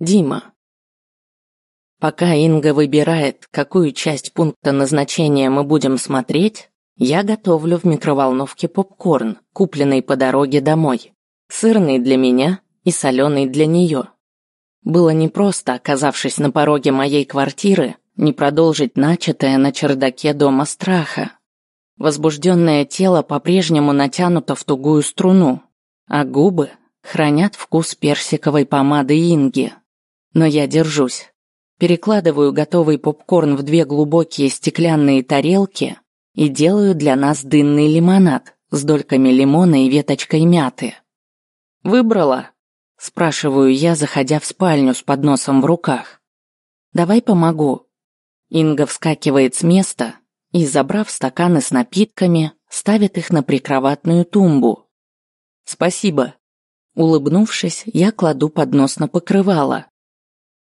Дима. Пока Инга выбирает, какую часть пункта назначения мы будем смотреть, я готовлю в микроволновке попкорн, купленный по дороге домой. Сырный для меня и соленый для нее. Было непросто, оказавшись на пороге моей квартиры, не продолжить начатое на чердаке дома страха. Возбужденное тело по-прежнему натянуто в тугую струну, а губы хранят вкус персиковой помады Инги. Но я держусь. Перекладываю готовый попкорн в две глубокие стеклянные тарелки и делаю для нас дынный лимонад с дольками лимона и веточкой мяты. «Выбрала?» – спрашиваю я, заходя в спальню с подносом в руках. «Давай помогу». Инга вскакивает с места и, забрав стаканы с напитками, ставит их на прикроватную тумбу. «Спасибо». Улыбнувшись, я кладу поднос на покрывало,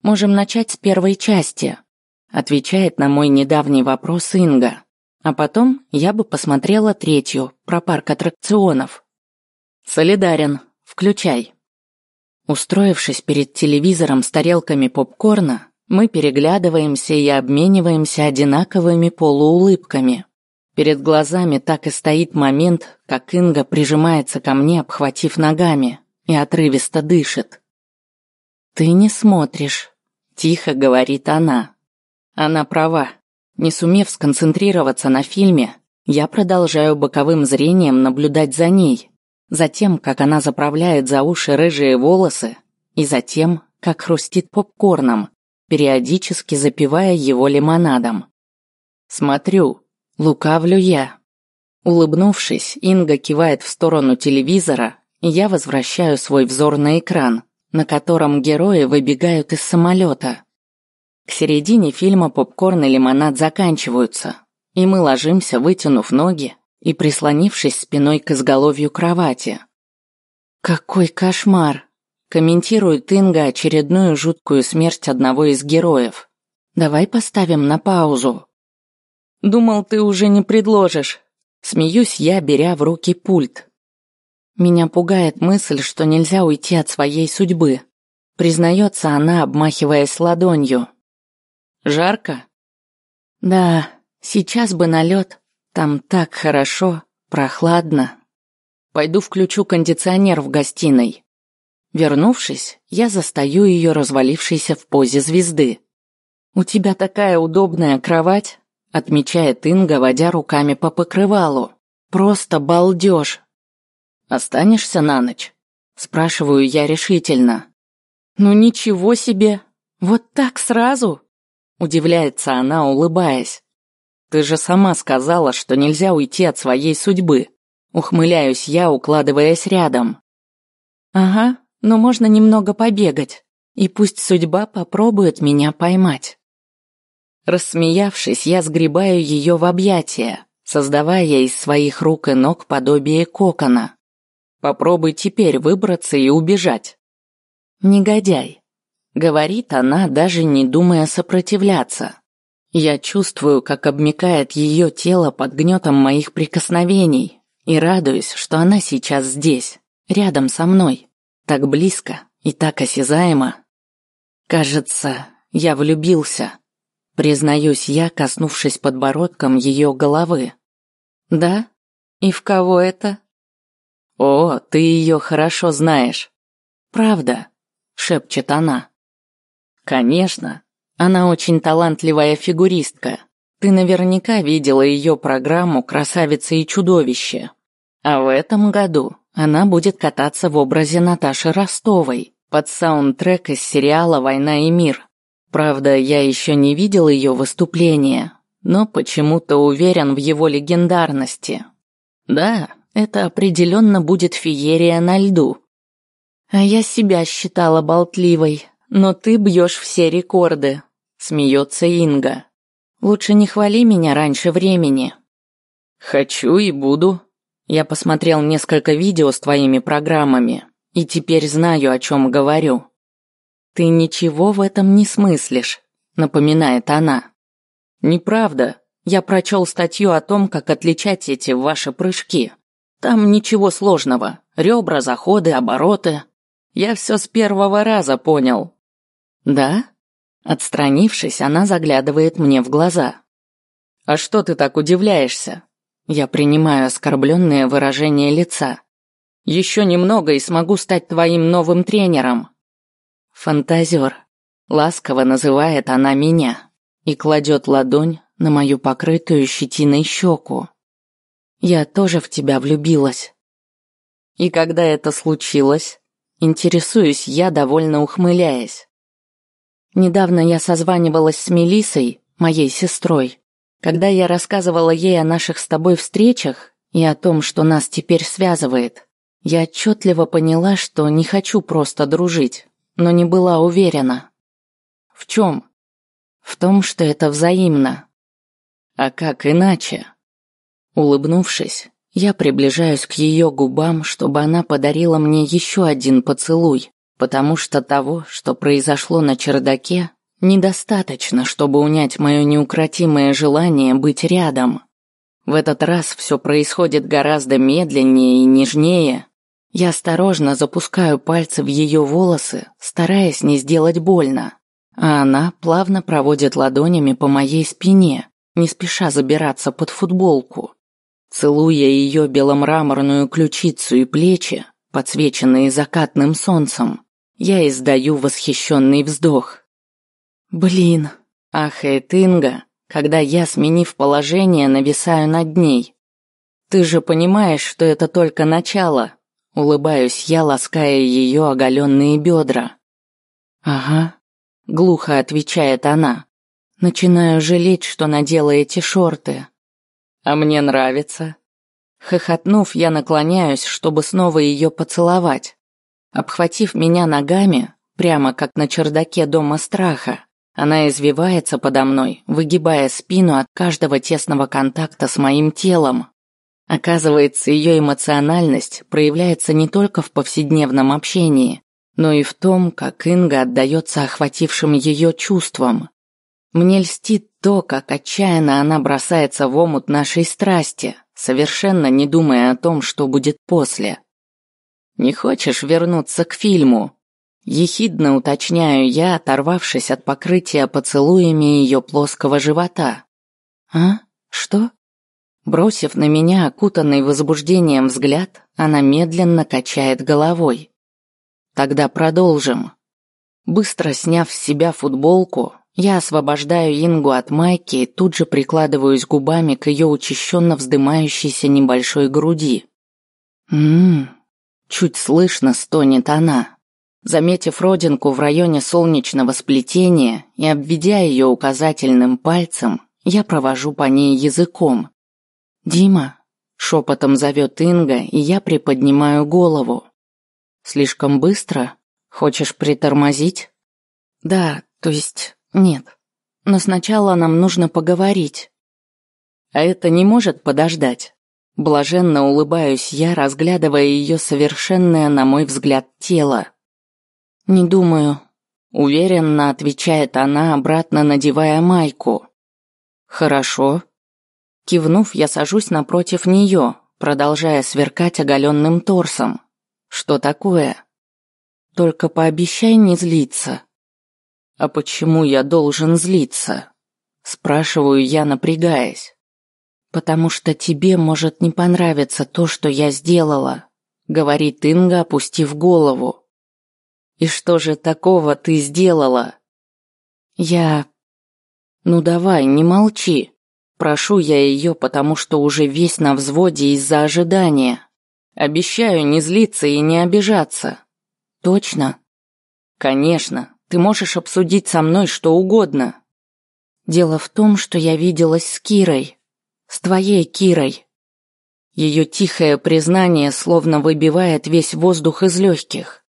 Можем начать с первой части, отвечает на мой недавний вопрос Инга. А потом я бы посмотрела третью, про парк аттракционов. Солидарен, включай. Устроившись перед телевизором с тарелками попкорна, мы переглядываемся и обмениваемся одинаковыми полуулыбками. Перед глазами так и стоит момент, как Инга прижимается ко мне, обхватив ногами, и отрывисто дышит. «Ты не смотришь», – тихо говорит она. Она права. Не сумев сконцентрироваться на фильме, я продолжаю боковым зрением наблюдать за ней, за тем, как она заправляет за уши рыжие волосы, и за тем, как хрустит попкорном, периодически запивая его лимонадом. Смотрю, лукавлю я. Улыбнувшись, Инга кивает в сторону телевизора, и я возвращаю свой взор на экран, на котором герои выбегают из самолета. К середине фильма попкорн и лимонад заканчиваются, и мы ложимся, вытянув ноги и прислонившись спиной к изголовью кровати. «Какой кошмар!» – комментирует Инга очередную жуткую смерть одного из героев. «Давай поставим на паузу». «Думал, ты уже не предложишь». Смеюсь я, беря в руки пульт. Меня пугает мысль, что нельзя уйти от своей судьбы. Признается она, обмахиваясь ладонью. Жарко? Да, сейчас бы на лед. Там так хорошо, прохладно. Пойду включу кондиционер в гостиной. Вернувшись, я застаю ее развалившейся в позе звезды. «У тебя такая удобная кровать», — отмечает Инга, водя руками по покрывалу. «Просто балдеж, Останешься на ночь? Спрашиваю я решительно. Ну ничего себе! Вот так сразу? Удивляется она, улыбаясь. Ты же сама сказала, что нельзя уйти от своей судьбы. Ухмыляюсь я, укладываясь рядом. Ага, но можно немного побегать, и пусть судьба попробует меня поймать. Рассмеявшись, я сгребаю ее в объятия, создавая из своих рук и ног подобие кокона. Попробуй теперь выбраться и убежать. Негодяй, говорит она, даже не думая сопротивляться. Я чувствую, как обмякает ее тело под гнетом моих прикосновений и радуюсь, что она сейчас здесь, рядом со мной, так близко и так осязаемо. Кажется, я влюбился. Признаюсь я, коснувшись подбородком ее головы. Да? И в кого это? «О, ты ее хорошо знаешь». «Правда», — шепчет она. «Конечно. Она очень талантливая фигуристка. Ты наверняка видела ее программу «Красавица и чудовище». А в этом году она будет кататься в образе Наташи Ростовой под саундтрек из сериала «Война и мир». Правда, я еще не видел ее выступления, но почему-то уверен в его легендарности. Да, это определенно будет феерия на льду. А я себя считала болтливой, но ты бьешь все рекорды, смеется Инга. Лучше не хвали меня раньше времени. Хочу и буду. Я посмотрел несколько видео с твоими программами и теперь знаю, о чем говорю. Ты ничего в этом не смыслишь, напоминает она. Неправда. Я прочел статью о том, как отличать эти ваши прыжки. Там ничего сложного. Ребра, заходы, обороты. Я все с первого раза понял. Да? Отстранившись, она заглядывает мне в глаза. А что ты так удивляешься? Я принимаю оскорбленное выражение лица. Еще немного и смогу стать твоим новым тренером. Фантазер. Ласково называет она меня и кладет ладонь на мою покрытую щетиной щеку. Я тоже в тебя влюбилась. И когда это случилось? Интересуюсь я, довольно ухмыляясь. Недавно я созванивалась с Мелисой, моей сестрой. Когда я рассказывала ей о наших с тобой встречах и о том, что нас теперь связывает, я отчетливо поняла, что не хочу просто дружить, но не была уверена. В чем? В том, что это взаимно. А как иначе? Улыбнувшись, я приближаюсь к ее губам, чтобы она подарила мне еще один поцелуй, потому что того, что произошло на чердаке, недостаточно, чтобы унять мое неукротимое желание быть рядом. В этот раз все происходит гораздо медленнее и нежнее. Я осторожно запускаю пальцы в ее волосы, стараясь не сделать больно, а она плавно проводит ладонями по моей спине, не спеша забираться под футболку. Целуя ее беломраморную ключицу и плечи, подсвеченные закатным солнцем, я издаю восхищенный вздох. Блин, ахает Инга, когда я, сменив положение, нависаю над ней. Ты же понимаешь, что это только начало. Улыбаюсь я, лаская ее оголенные бедра. Ага, глухо отвечает она. Начинаю жалеть, что надела эти шорты. А мне нравится. Хохотнув, я наклоняюсь, чтобы снова ее поцеловать. Обхватив меня ногами, прямо как на чердаке дома страха, она извивается подо мной, выгибая спину от каждого тесного контакта с моим телом. Оказывается, ее эмоциональность проявляется не только в повседневном общении, но и в том, как Инга отдается охватившим ее чувствам. Мне льстит то, как отчаянно она бросается в омут нашей страсти, совершенно не думая о том, что будет после. «Не хочешь вернуться к фильму?» Ехидно уточняю я, оторвавшись от покрытия поцелуями ее плоского живота. «А? Что?» Бросив на меня окутанный возбуждением взгляд, она медленно качает головой. «Тогда продолжим». Быстро сняв с себя футболку, я освобождаю Ингу от майки и тут же прикладываюсь губами к ее учащенно вздымающейся небольшой груди. «Ммм...» Чуть слышно стонет она. Заметив родинку в районе солнечного сплетения и обведя ее указательным пальцем, я провожу по ней языком. «Дима», — шепотом зовет Инга, и я приподнимаю голову. «Слишком быстро? Хочешь притормозить?» «Да, то есть нет. Но сначала нам нужно поговорить. А это не может подождать. Блаженно улыбаюсь я, разглядывая ее совершенное, на мой взгляд, тело. Не думаю, уверенно отвечает она, обратно надевая майку. Хорошо. Кивнув, я сажусь напротив нее, продолжая сверкать оголенным торсом. Что такое? Только пообещай не злиться. «А почему я должен злиться?» Спрашиваю я, напрягаясь. «Потому что тебе может не понравиться то, что я сделала», говорит Инга, опустив голову. «И что же такого ты сделала?» «Я...» «Ну давай, не молчи. Прошу я ее, потому что уже весь на взводе из-за ожидания. Обещаю не злиться и не обижаться». «Точно?» «Конечно. Ты можешь обсудить со мной что угодно. Дело в том, что я виделась с Кирой. С твоей Кирой. Ее тихое признание словно выбивает весь воздух из легких.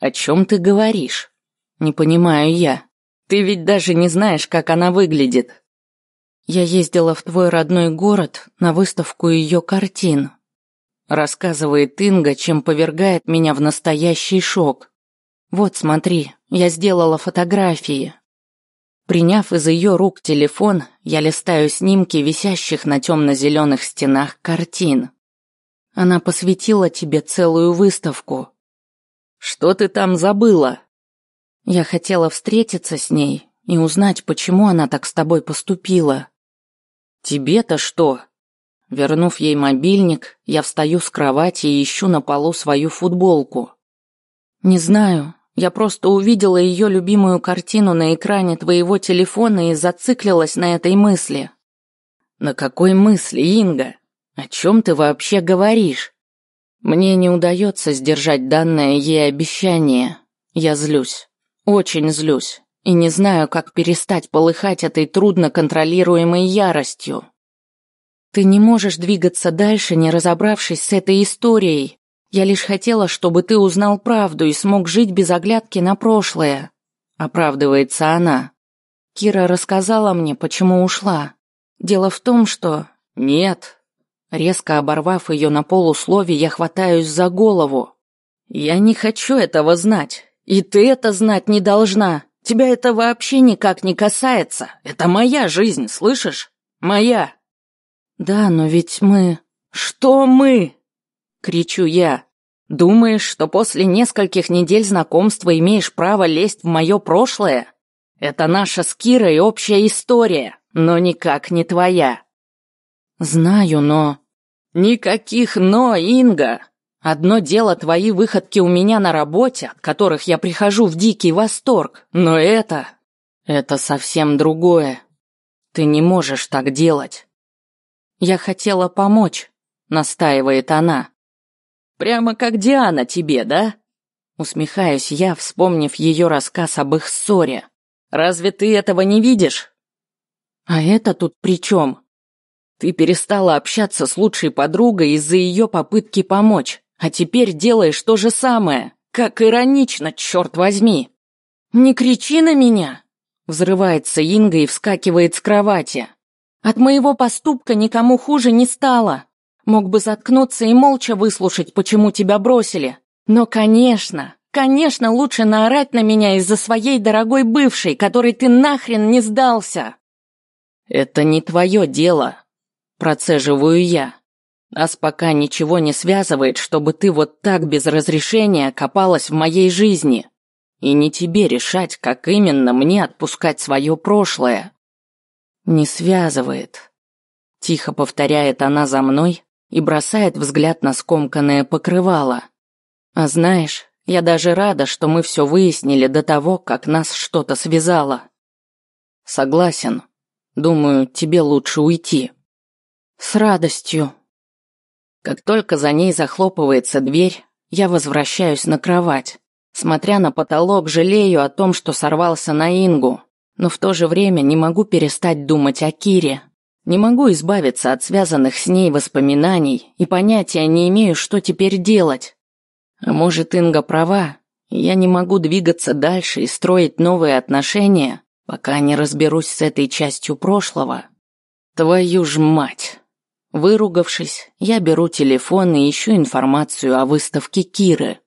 О чем ты говоришь? Не понимаю я. Ты ведь даже не знаешь, как она выглядит. Я ездила в твой родной город на выставку ее картин. Рассказывает Инга, чем повергает меня в настоящий шок. Вот смотри, я сделала фотографии. Приняв из ее рук телефон, я листаю снимки висящих на темно-зеленых стенах картин. Она посвятила тебе целую выставку. Что ты там забыла? Я хотела встретиться с ней и узнать, почему она так с тобой поступила. Тебе-то что? Вернув ей мобильник, я встаю с кровати и ищу на полу свою футболку. Не знаю, я просто увидела ее любимую картину на экране твоего телефона и зациклилась на этой мысли. На какой мысли, Инга? О чем ты вообще говоришь? Мне не удается сдержать данное ей обещание. Я злюсь. Очень злюсь. И не знаю, как перестать полыхать этой трудно контролируемой яростью. Ты не можешь двигаться дальше, не разобравшись с этой историей. Я лишь хотела, чтобы ты узнал правду и смог жить без оглядки на прошлое. Оправдывается она. Кира рассказала мне, почему ушла. Дело в том, что... Нет. Резко оборвав ее на полуслове, я хватаюсь за голову. Я не хочу этого знать. И ты это знать не должна. Тебя это вообще никак не касается. Это моя жизнь, слышишь? Моя. Да, но ведь мы... Что мы? Кричу я. Думаешь, что после нескольких недель знакомства имеешь право лезть в мое прошлое? Это наша с Кирой общая история, но никак не твоя. Знаю, но... Никаких «но», Инга. Одно дело твои выходки у меня на работе, от которых я прихожу в дикий восторг, но это... Это совсем другое. Ты не можешь так делать. «Я хотела помочь», — настаивает она. «Прямо как Диана тебе, да?» Усмехаюсь я, вспомнив ее рассказ об их ссоре. «Разве ты этого не видишь?» «А это тут при чем?» «Ты перестала общаться с лучшей подругой из-за ее попытки помочь, а теперь делаешь то же самое. Как иронично, черт возьми!» «Не кричи на меня!» Взрывается Инга и вскакивает с кровати. От моего поступка никому хуже не стало. Мог бы заткнуться и молча выслушать, почему тебя бросили. Но, конечно, конечно, лучше наорать на меня из-за своей дорогой бывшей, которой ты нахрен не сдался. Это не твое дело, процеживаю я. Нас пока ничего не связывает, чтобы ты вот так без разрешения копалась в моей жизни. И не тебе решать, как именно мне отпускать свое прошлое. Не связывает. Тихо повторяет она за мной и бросает взгляд на скомканное покрывало. А знаешь, я даже рада, что мы все выяснили до того, как нас что-то связало. Согласен. Думаю, тебе лучше уйти. С радостью. Как только за ней захлопывается дверь, я возвращаюсь на кровать. Смотря на потолок, жалею о том, что сорвался на Ингу но в то же время не могу перестать думать о Кире. Не могу избавиться от связанных с ней воспоминаний и понятия не имею, что теперь делать. А может, Инга права, я не могу двигаться дальше и строить новые отношения, пока не разберусь с этой частью прошлого. Твою ж мать! Выругавшись, я беру телефон и ищу информацию о выставке Киры.